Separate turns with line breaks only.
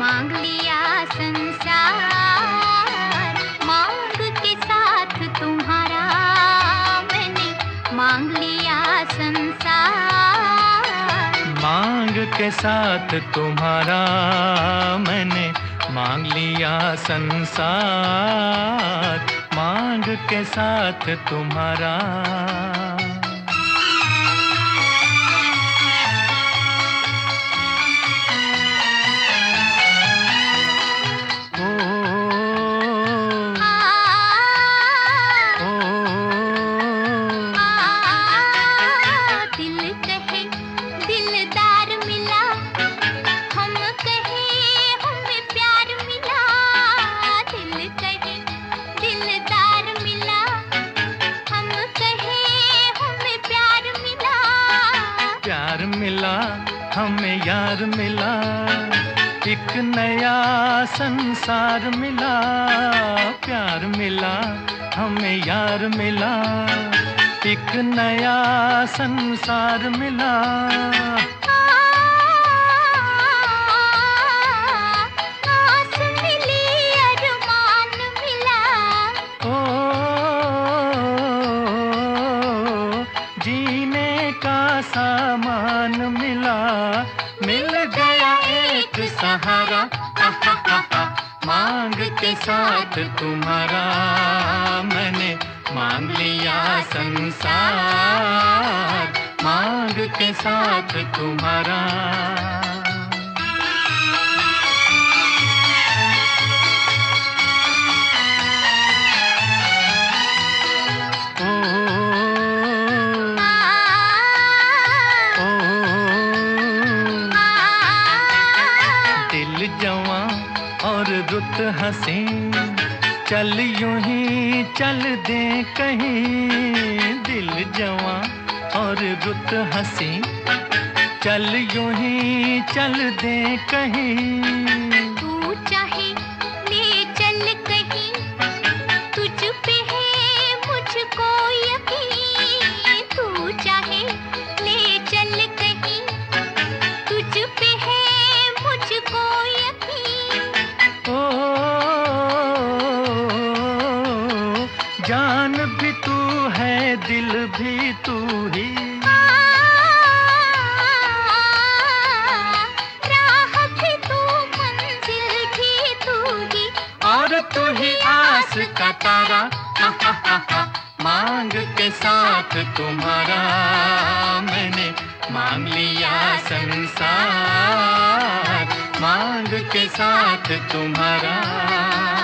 मांग लिया संसार। मांग के साथ तुम्हारा मैंने मांग लिया संसार।
मांग के साथ तुम्हारा मैंने मांग लिया संसार। मांग के साथ तुम्हारा
मिला, हमें
यार मिला, एक नया संसार मिला। प्यार मिला, हमें यार मिला, एक नया संसार मिला।
मिल
गया एक सहारा। मांग के साथ तुम्हारा, मैंने मांग लिया संसार। मांग के साथ तुम्हारा। हसी हँसी, चल यूँ ही चल दे कहीं। दिल जवां और रुत हसी, चल यूँ ही चल दे कहीं। भी तू है दिल भी तू ही।
राह भी तू मंजिल भी तू ही।
और तू ही आस का तारा। मांग के साथ तुम्हारा। मैंने मांग लिया संसार। मांग के साथ तुम्हारा।